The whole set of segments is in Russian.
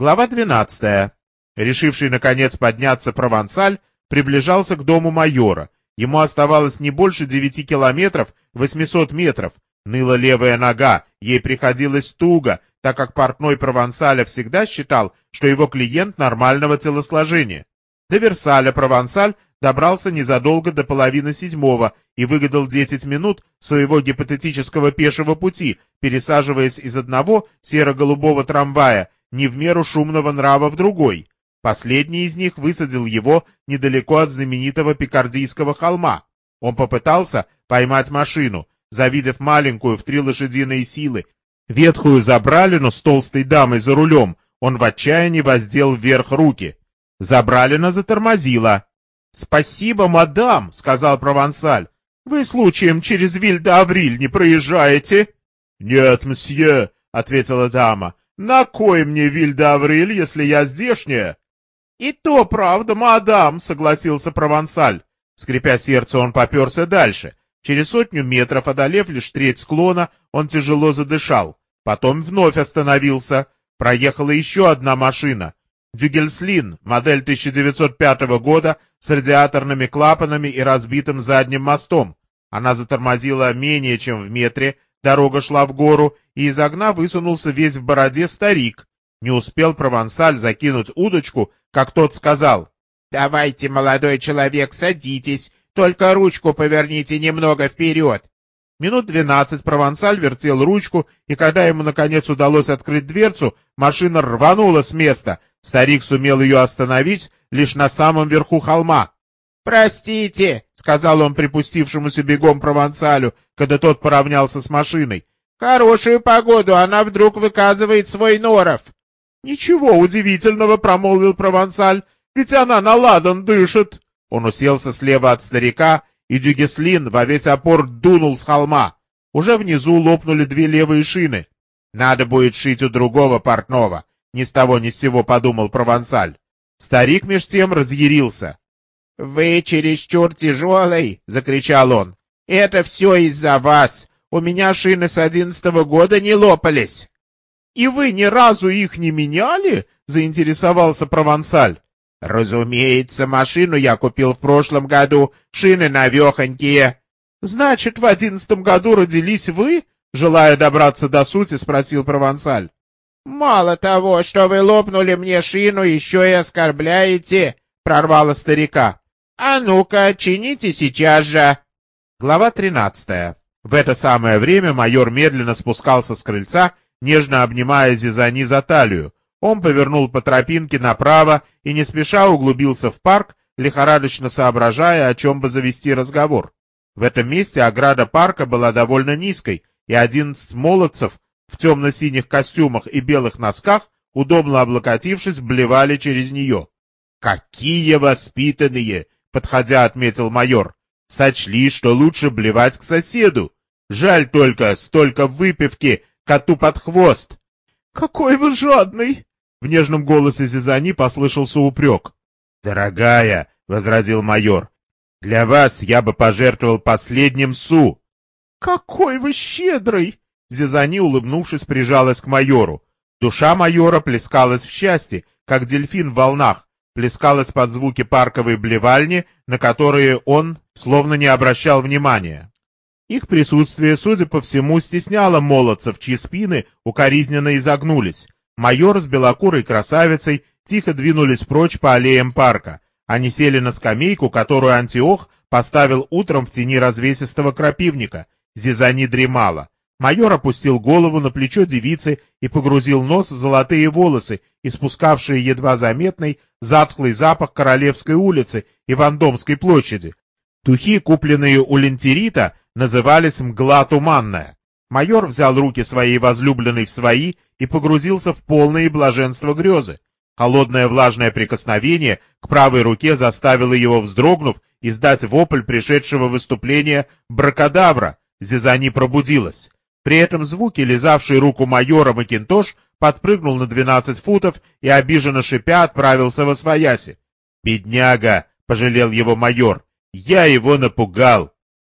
Глава 12. Решивший, наконец, подняться Провансаль приближался к дому майора. Ему оставалось не больше девяти километров, 800 метров. Ныла левая нога, ей приходилось туго, так как портной Провансаля всегда считал, что его клиент нормального телосложения. До Версаля Провансаль добрался незадолго до половины седьмого и выгадал 10 минут своего гипотетического пешего пути, пересаживаясь из одного серо-голубого трамвая не в меру шумного нрава в другой. Последний из них высадил его недалеко от знаменитого Пикардийского холма. Он попытался поймать машину, завидев маленькую в три лошадиные силы, ветхую забралину с толстой дамой за рулем, он в отчаянии воздел вверх руки. Забралина затормозила. «Спасибо, мадам», — сказал Провансаль. «Вы случаем через Виль-де-Авриль не проезжаете?» «Нет, мсье», — ответила дама. На кой мне Вильдавриль, если я здешняя? И то правда, мадам, согласился Провансаль. Скрипя сердце, он поперся дальше. Через сотню метров, одолев лишь треть склона, он тяжело задышал. Потом вновь остановился. Проехала еще одна машина. Дюгельслин, модель 1905 года, с радиаторными клапанами и разбитым задним мостом. Она затормозила менее чем в метре, Дорога шла в гору, и из огна высунулся весь в бороде старик. Не успел Провансаль закинуть удочку, как тот сказал. «Давайте, молодой человек, садитесь, только ручку поверните немного вперед». Минут двенадцать Провансаль вертел ручку, и когда ему наконец удалось открыть дверцу, машина рванула с места. Старик сумел ее остановить лишь на самом верху холма. «Простите», — сказал он припустившемуся бегом провансалю, когда тот поравнялся с машиной. «Хорошую погоду она вдруг выказывает свой норов». «Ничего удивительного», — промолвил провансаль, — «ведь она на ладан дышит». Он уселся слева от старика, и Дюгеслин во весь опор дунул с холма. Уже внизу лопнули две левые шины. «Надо будет шить у другого портного», — ни с того ни с сего подумал провансаль. Старик меж тем разъярился. «Вы чересчур тяжелый!» — закричал он. «Это все из-за вас! У меня шины с одиннадцатого года не лопались!» «И вы ни разу их не меняли?» — заинтересовался Провансаль. «Разумеется, машину я купил в прошлом году, шины навехонькие». «Значит, в одиннадцатом году родились вы?» — желая добраться до сути, спросил Провансаль. «Мало того, что вы лопнули мне шину, еще и оскорбляете!» — прорвало старика. «А ну-ка, чините сейчас же!» Глава 13. В это самое время майор медленно спускался с крыльца, нежно обнимая Зизани за талию. Он повернул по тропинке направо и не спеша углубился в парк, лихорадочно соображая, о чем бы завести разговор. В этом месте ограда парка была довольно низкой, и одиннадцать молодцев в темно-синих костюмах и белых носках, удобно облокотившись, блевали через нее. «Какие воспитанные!» Подходя, отметил майор. Сочли, что лучше блевать к соседу. Жаль только, столько выпивки коту под хвост. Какой вы жадный! В нежном голосе Зизани послышался упрек. Дорогая, возразил майор, для вас я бы пожертвовал последним су. Какой вы щедрый! Зизани, улыбнувшись, прижалась к майору. Душа майора плескалась в счастье, как дельфин в волнах, плескалась под звуки парковой блевальни, на которые он словно не обращал внимания. Их присутствие, судя по всему, стесняло молодцев, чьи спины укоризненно изогнулись. Майор с белокурой красавицей тихо двинулись прочь по аллеям парка. Они сели на скамейку, которую Антиох поставил утром в тени развесистого крапивника. Зизани дремала. Майор опустил голову на плечо девицы и погрузил нос в золотые волосы, испускавшие едва заметный затхлый запах Королевской улицы и Вандомской площади. Духи, купленные у лентерита, назывались «мгла туманная». Майор взял руки своей возлюбленной в свои и погрузился в полное блаженство грезы. Холодное влажное прикосновение к правой руке заставило его, вздрогнув, издать вопль пришедшего выступления бракодавра. Зизани пробудилась. При этом звуке лизавший руку майора Макинтош подпрыгнул на двенадцать футов и, обиженно шипя, отправился во свояси. «Бедняга!» — пожалел его майор. «Я его напугал!»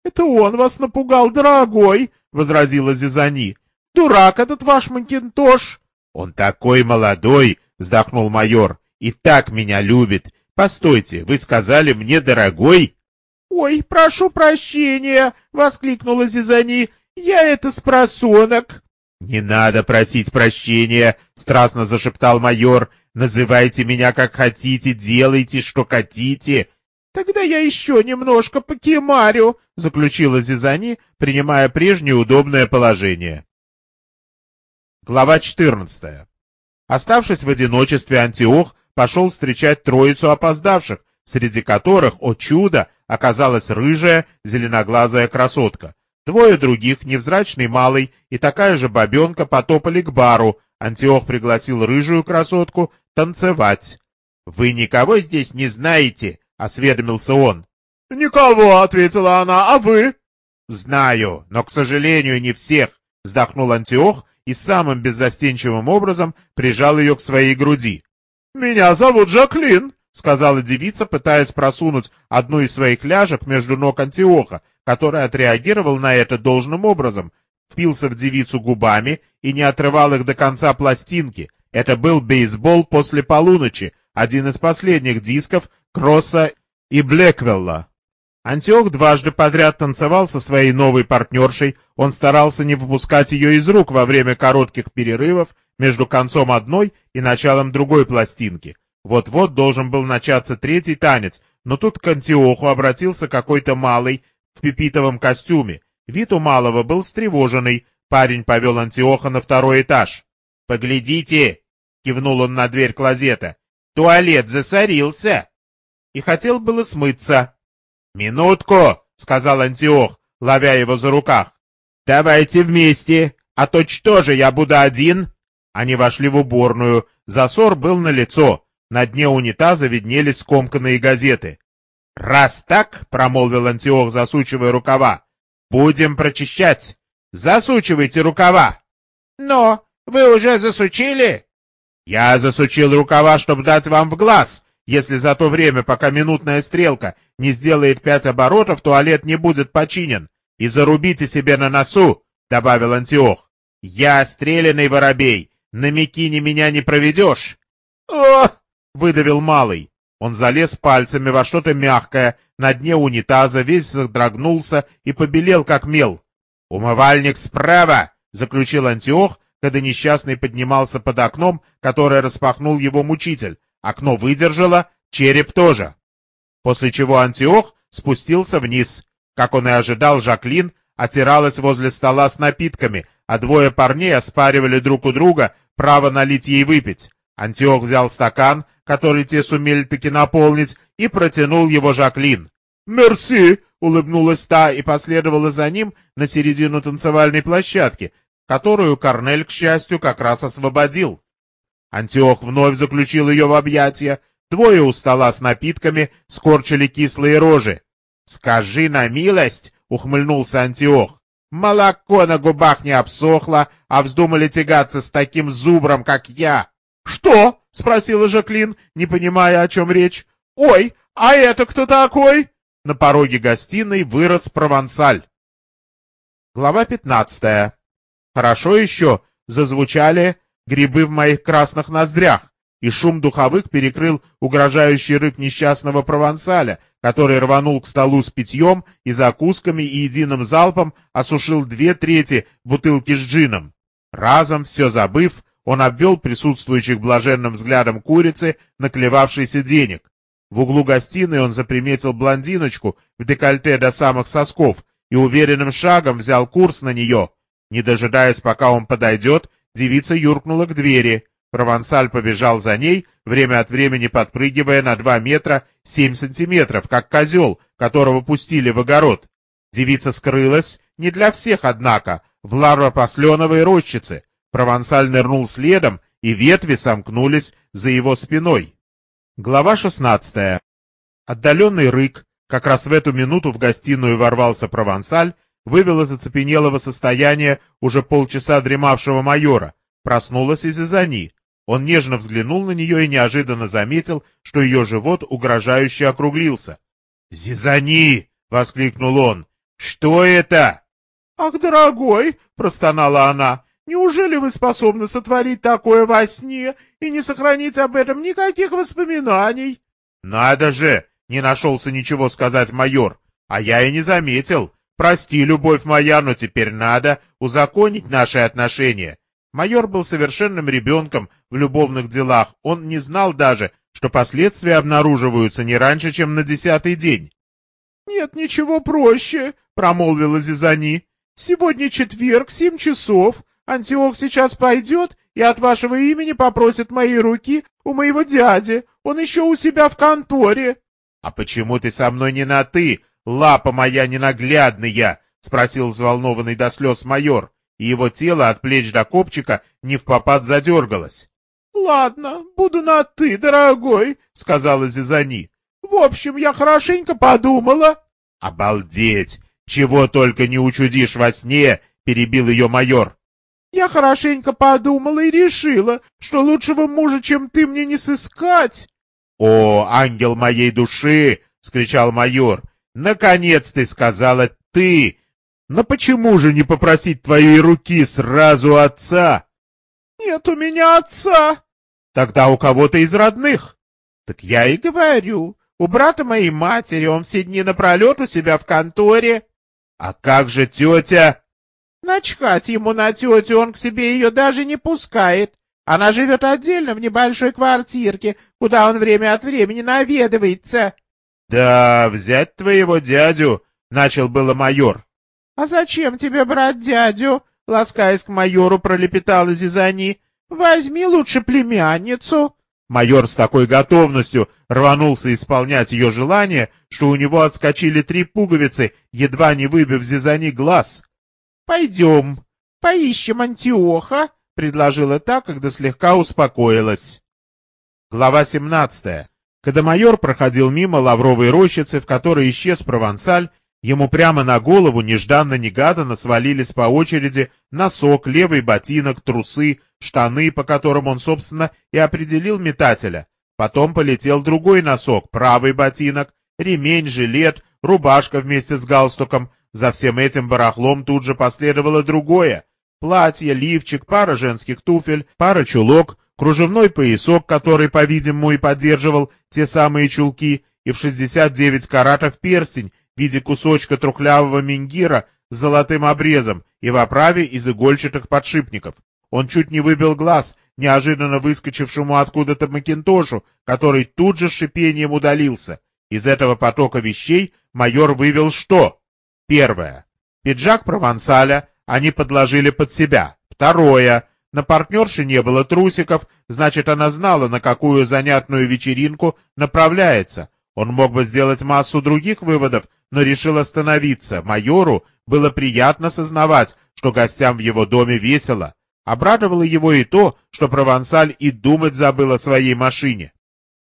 «Это он вас напугал, дорогой!» — возразила Зизани. «Дурак этот ваш Макинтош!» «Он такой молодой!» — вздохнул майор. «И так меня любит. Постойте, вы сказали мне, дорогой?» «Ой, прошу прощения!» — воскликнула Зизани. «Я это с просонок!» «Не надо просить прощения!» — страстно зашептал майор. «Называйте меня как хотите, делайте, что хотите!» «Тогда я еще немножко покемарю», — заключила Зизани, принимая прежнее удобное положение. Глава 14. Оставшись в одиночестве, Антиох пошел встречать троицу опоздавших, среди которых, о чудо, оказалась рыжая, зеленоглазая красотка. Двое других, невзрачный малый и такая же бабенка, потопали к бару. Антиох пригласил рыжую красотку танцевать. «Вы никого здесь не знаете?» — осведомился он. «Никого», — ответила она, — «а вы?» «Знаю, но, к сожалению, не всех», — вздохнул Антиох и самым беззастенчивым образом прижал ее к своей груди. «Меня зовут Жаклин», — сказала девица, пытаясь просунуть одну из своих ляжек между ног Антиоха, который отреагировал на это должным образом, впился в девицу губами и не отрывал их до конца пластинки. Это был бейсбол после полуночи, один из последних дисков Кросса и Блэквелла. Антиох дважды подряд танцевал со своей новой партнершей, он старался не выпускать ее из рук во время коротких перерывов между концом одной и началом другой пластинки. Вот-вот должен был начаться третий танец, но тут к Антиоху обратился какой-то малый в пипитовом костюме. Вид у малого был встревоженный, парень повел Антиоха на второй этаж. «Поглядите!» — кивнул он на дверь клозета. «Туалет засорился!» И хотел было смыться. «Минутку!» — сказал Антиох, ловя его за руках. «Давайте вместе, а то что же я буду один?» Они вошли в уборную. Засор был на лицо. На дне унитаза виднелись скомканные газеты. «Раз так», — промолвил Антиох, засучивая рукава, — «будем прочищать. Засучивайте рукава». «Но вы уже засучили?» «Я засучил рукава, чтобы дать вам в глаз. Если за то время, пока минутная стрелка не сделает пять оборотов, туалет не будет починен. И зарубите себе на носу», — добавил Антиох. «Я стрелянный воробей. На Микине меня не проведешь». «О!» — выдавил малый. Он залез пальцами во что-то мягкое, на дне унитаза весь задрогнулся и побелел, как мел. «Умывальник справа!» — заключил Антиох, когда несчастный поднимался под окном, которое распахнул его мучитель. Окно выдержало, череп тоже. После чего Антиох спустился вниз. Как он и ожидал, Жаклин отиралась возле стола с напитками, а двое парней оспаривали друг у друга право налить ей выпить. Антиох взял стакан, который те сумели таки наполнить, и протянул его Жаклин. «Мерси!» — улыбнулась та и последовала за ним на середину танцевальной площадки, которую Корнель, к счастью, как раз освободил. Антиох вновь заключил ее в объятия. Двое у стола с напитками скорчили кислые рожи. «Скажи на милость!» — ухмыльнулся Антиох. «Молоко на губах не обсохло, а вздумали тягаться с таким зубром, как я!» «Что?» — спросила Жаклин, не понимая, о чем речь. «Ой, а это кто такой?» На пороге гостиной вырос провансаль. Глава пятнадцатая. Хорошо еще зазвучали грибы в моих красных ноздрях, и шум духовых перекрыл угрожающий рык несчастного провансаля, который рванул к столу с питьем и закусками и единым залпом осушил две трети бутылки с джином. Разом, все забыв, он обвел присутствующих блаженным взглядом курицы, наклевавшейся денег. В углу гостиной он заприметил блондиночку в декольте до самых сосков и уверенным шагом взял курс на нее. Не дожидаясь, пока он подойдет, девица юркнула к двери. Провансаль побежал за ней, время от времени подпрыгивая на два метра семь сантиметров, как козел, которого пустили в огород. Девица скрылась, не для всех, однако, в ларвопосленовой рощице. Провансаль нырнул следом, и ветви сомкнулись за его спиной. Глава шестнадцатая. Отдаленный рык, как раз в эту минуту в гостиную ворвался Провансаль, вывел из оцепенелого состояния уже полчаса дремавшего майора. Проснулась и Зизани. Он нежно взглянул на нее и неожиданно заметил, что ее живот угрожающе округлился. «Зизани!» — воскликнул он. «Что это?» «Ах, дорогой!» — простонала она. Неужели вы способны сотворить такое во сне и не сохранить об этом никаких воспоминаний? Надо же! Не нашелся ничего сказать майор. А я и не заметил. Прости, любовь моя, но теперь надо узаконить наши отношения. Майор был совершенным ребенком в любовных делах. Он не знал даже, что последствия обнаруживаются не раньше, чем на десятый день. «Нет ничего проще», — промолвила Зизани. «Сегодня четверг, семь часов. Антиох сейчас пойдет и от вашего имени попросит моей руки у моего дяди. Он еще у себя в конторе». «А почему ты со мной не на «ты», лапа моя ненаглядная?» — спросил взволнованный до слез майор, и его тело от плеч до копчика не в попад задергалось. «Ладно, буду на «ты», дорогой», — сказала Зизани. «В общем, я хорошенько подумала». «Обалдеть! Чего только не учудишь во сне!» — перебил ее майор. «Я хорошенько подумала и решила, что лучшего мужа, чем ты, мне не сыскать». «О, ангел моей души!» — скричал майор. «Наконец ты сказала «ты». Но почему же не попросить твоей руки сразу отца?» «Нет у меня отца!» «Тогда у кого-то из родных!» «Так я и говорю. У брата моей матери он все дни напролет у себя в конторе». «А как же тетя?» «Начхать ему на тетю, он к себе ее даже не пускает. Она живет отдельно в небольшой квартирке, куда он время от времени наведывается». «Да, взять твоего дядю», — начал было майор. «А зачем тебе брать дядю?» ласкаясь к майору, пролепетала Зизани. «Возьми лучше племянницу». Майор с такой готовностью рванулся исполнять ее желание, что у него отскочили три пуговицы, едва не выбив Зизани глаз. «Пойдем, поищем Антиоха», — предложила та, когда слегка успокоилась. Глава семнадцатая. Когда майор проходил мимо лавровой рощицы, в которой исчез провансаль, Ему прямо на голову нежданно-негаданно свалились по очереди носок, левый ботинок, трусы, штаны, по которым он, собственно, и определил метателя. Потом полетел другой носок, правый ботинок, ремень, жилет, рубашка вместе с галстуком. За всем этим барахлом тут же последовало другое. Платье, лифчик, пара женских туфель, пара чулок, кружевной поясок, который, по-видимому, и поддерживал те самые чулки, и в 69 каратов перстень, в виде кусочка трухлявого мингира с золотым обрезом и в оправе из игольчатых подшипников. Он чуть не выбил глаз неожиданно выскочившему откуда-то Макинтошу, который тут же с шипением удалился. Из этого потока вещей майор вывел что? Первое. Пиджак провансаля они подложили под себя. Второе. На партнерше не было трусиков, значит, она знала, на какую занятную вечеринку направляется. Он мог бы сделать массу других выводов, но решил остановиться. Майору было приятно сознавать, что гостям в его доме весело. Обрадовало его и то, что Провансаль и думать забыл о своей машине.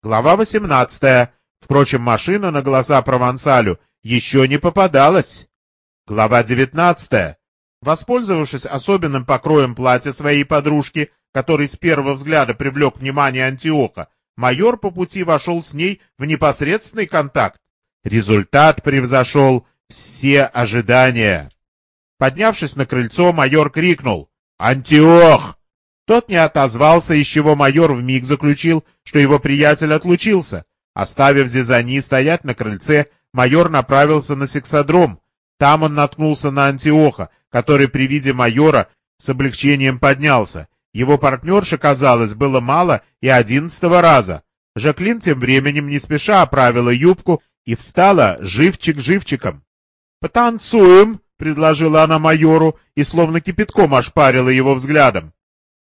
Глава 18. Впрочем, машина на глаза Провансалю еще не попадалась. Глава 19. Воспользовавшись особенным покроем платья своей подружки, который с первого взгляда привлек внимание Антиоха, майор по пути вошел с ней в непосредственный контакт. Результат превзошел все ожидания. Поднявшись на крыльцо, майор крикнул «Антиох!». Тот не отозвался, из чего майор вмиг заключил, что его приятель отлучился. Оставив Зизани стоять на крыльце, майор направился на сексодром. Там он наткнулся на Антиоха, который при виде майора с облегчением поднялся. Его партнерше, казалось, было мало и одиннадцатого раза. Жаклин тем временем не спеша оправила юбку и встала живчик живчиком. «Потанцуем!» — предложила она майору и словно кипятком ошпарила его взглядом.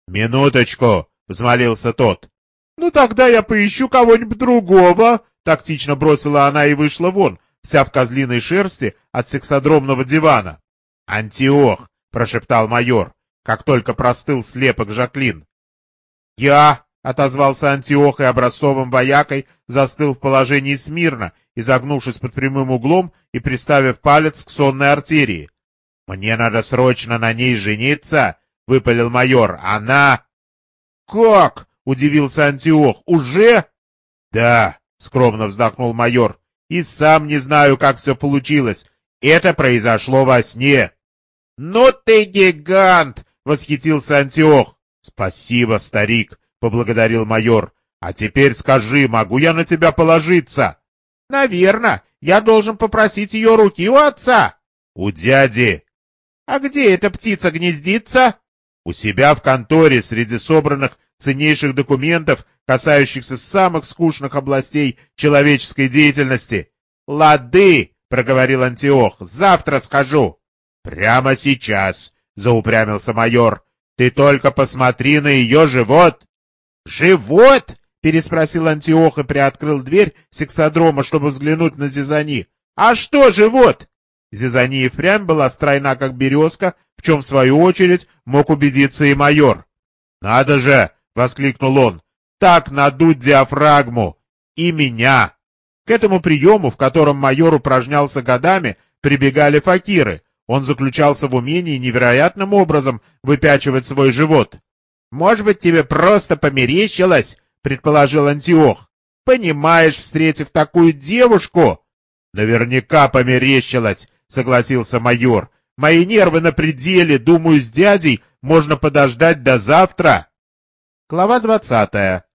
«Минуточку!» — взмолился тот. «Ну тогда я поищу кого-нибудь другого!» — тактично бросила она и вышла вон, вся в козлиной шерсти от сексодромного дивана. «Антиох!» — прошептал майор, как только простыл слепок Жаклин. «Я!» — отозвался Антиох и образцовым воякой застыл в положении смирно, изогнувшись под прямым углом и приставив палец к сонной артерии. «Мне надо срочно на ней жениться!» — выпалил майор. «Она...» «Как?» — удивился Антиох. «Уже?» «Да», — скромно вздохнул майор. «И сам не знаю, как все получилось. Это произошло во сне». «Ну ты гигант!» восхитился Антиох. «Спасибо, старик», — поблагодарил майор. «А теперь скажи, могу я на тебя положиться?» «Наверно. Я должен попросить ее руки у отца». «У дяди». «А где эта птица гнездится?» «У себя в конторе среди собранных ценнейших документов, касающихся самых скучных областей человеческой деятельности». «Лады», — проговорил Антиох, — «завтра скажу». «Прямо сейчас», — заупрямился майор. «Ты только посмотри на ее живот». «Живот?» — переспросил Антиох и приоткрыл дверь сексодрома, чтобы взглянуть на Зизани. «А что живот?» Зизани и впрямь была стройна, как березка, в чем, в свою очередь, мог убедиться и майор. «Надо же!» — воскликнул он. «Так надуть диафрагму! И меня!» К этому приему, в котором майор упражнялся годами, прибегали факиры. Он заключался в умении невероятным образом выпячивать свой живот. «Может быть, тебе просто померещилось?» — предположил Антиох. «Понимаешь, встретив такую девушку...» «Наверняка померещилось», — согласился майор. «Мои нервы на пределе, думаю, с дядей можно подождать до завтра». Глава двадцатая.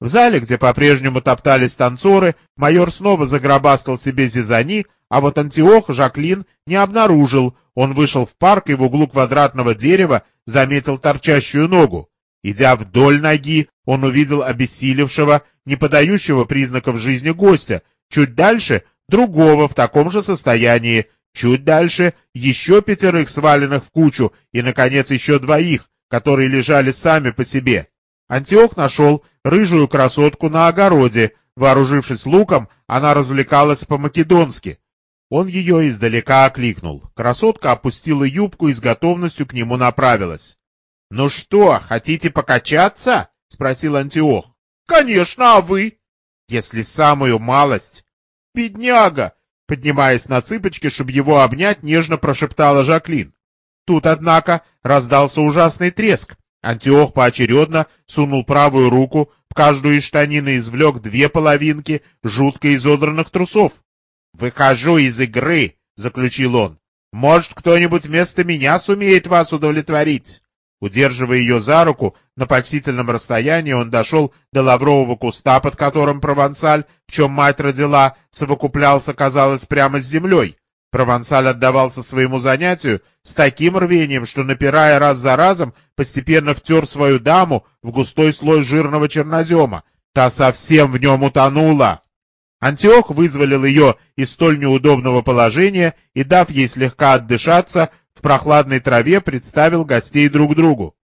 В зале, где по-прежнему топтались танцоры, майор снова загробастал себе зизани, а вот Антиох Жаклин не обнаружил. Он вышел в парк и в углу квадратного дерева заметил торчащую ногу. Идя вдоль ноги, он увидел обессилевшего, не подающего признаков жизни гостя. Чуть дальше — другого в таком же состоянии. Чуть дальше — еще пятерых сваленных в кучу, и, наконец, еще двоих, которые лежали сами по себе. Антиох нашел рыжую красотку на огороде. Вооружившись луком, она развлекалась по-македонски. Он ее издалека окликнул. Красотка опустила юбку и с готовностью к нему направилась. «Ну что, хотите покачаться?» — спросил Антиох. «Конечно, а вы?» «Если самую малость». «Бедняга!» — поднимаясь на цыпочки, чтобы его обнять, нежно прошептала Жаклин. Тут, однако, раздался ужасный треск. Антиох поочередно сунул правую руку, в каждую из штанин и извлек две половинки жутко изодранных трусов. «Выхожу из игры», — заключил он. «Может, кто-нибудь вместо меня сумеет вас удовлетворить?» Удерживая ее за руку, на почтительном расстоянии он дошел до лаврового куста, под которым Провансаль, в чем мать родила, совокуплялся, казалось, прямо с землей. Провансаль отдавался своему занятию с таким рвением, что, напирая раз за разом, постепенно втер свою даму в густой слой жирного чернозема. Та совсем в нем утонула. Антиох вызволил ее из столь неудобного положения и, дав ей слегка отдышаться, в прохладной траве представил гостей друг другу.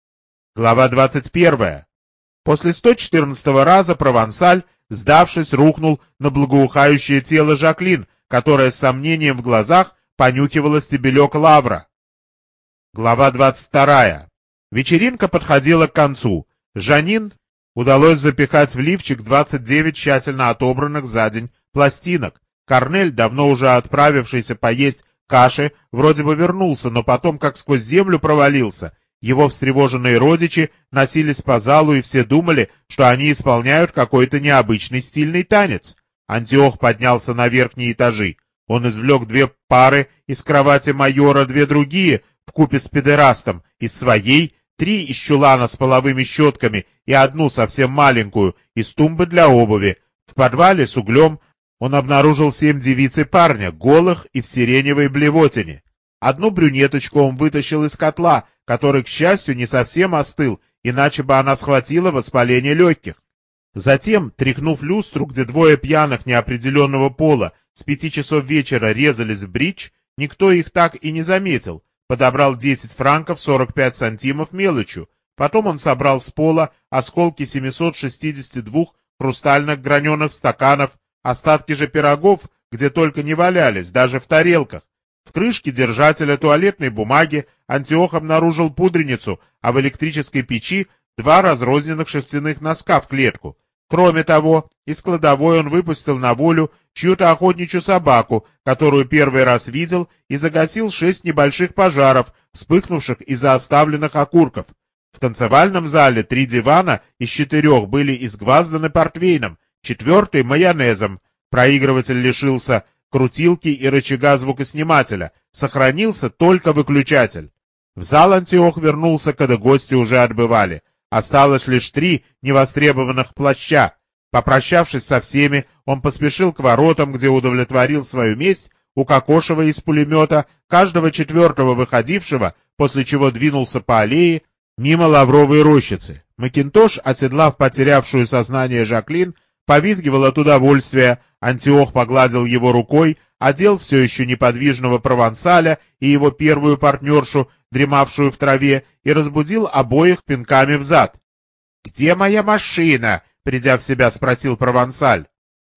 Глава 21. После 114 раза Провансаль, сдавшись, рухнул на благоухающее тело Жаклин, которая с сомнением в глазах понюхивала стебелек лавра. Глава 22. Вечеринка подходила к концу. Жанин удалось запихать в лифчик 29 тщательно отобранных за день пластинок. Корнель, давно уже отправившийся поесть Каши вроде бы вернулся, но потом как сквозь землю провалился. Его встревоженные родичи носились по залу, и все думали, что они исполняют какой-то необычный стильный танец. Антиох поднялся на верхние этажи. Он извлек две пары из кровати майора, две другие, в купе с педерастом, из своей, три из чулана с половыми щетками и одну совсем маленькую, из тумбы для обуви. В подвале с углем он обнаружил семь девиц и парня, голых и в сиреневой блевотине. Одну брюнеточку он вытащил из котла, который, к счастью, не совсем остыл, иначе бы она схватила воспаление легких. Затем, тряхнув люстру, где двое пьяных неопределенного пола с пяти часов вечера резались в бридж, никто их так и не заметил, подобрал 10 франков 45 сантимов мелочью. Потом он собрал с пола осколки 762 хрустальных граненых стаканов Остатки же пирогов, где только не валялись, даже в тарелках. В крышке держателя туалетной бумаги Антиох обнаружил пудреницу, а в электрической печи два разрозненных шерстяных носка в клетку. Кроме того, из кладовой он выпустил на волю чью-то охотничью собаку, которую первый раз видел, и загасил шесть небольших пожаров, вспыхнувших из-за оставленных окурков. В танцевальном зале три дивана из четырех были изгвазданы портвейном, четвертый — майонезом. Проигрыватель лишился крутилки и рычага звукоснимателя. Сохранился только выключатель. В зал Антиох вернулся, когда гости уже отбывали. Осталось лишь три невостребованных плаща. Попрощавшись со всеми, он поспешил к воротам, где удовлетворил свою месть, укокошивая из пулемета каждого четвертого выходившего, после чего двинулся по аллее мимо лавровой рощицы. Макинтош, оседлав потерявшую сознание Жаклин, повизгивал от удовольствия, Антиох погладил его рукой, одел все еще неподвижного провансаля и его первую партнершу, дремавшую в траве, и разбудил обоих пинками в зад. «Где моя машина?» — придя в себя, спросил провансаль.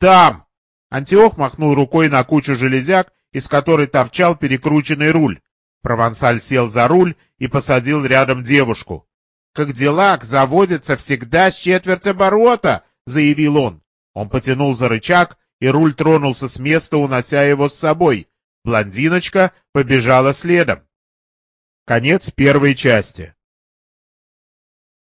«Там!» Антиох махнул рукой на кучу железяк, из которой торчал перекрученный руль. Провансаль сел за руль и посадил рядом девушку. «Как дела, заводится всегда с четверть оборота!» — заявил он. Он потянул за рычаг, и руль тронулся с места, унося его с собой. Блондиночка побежала следом. Конец первой части.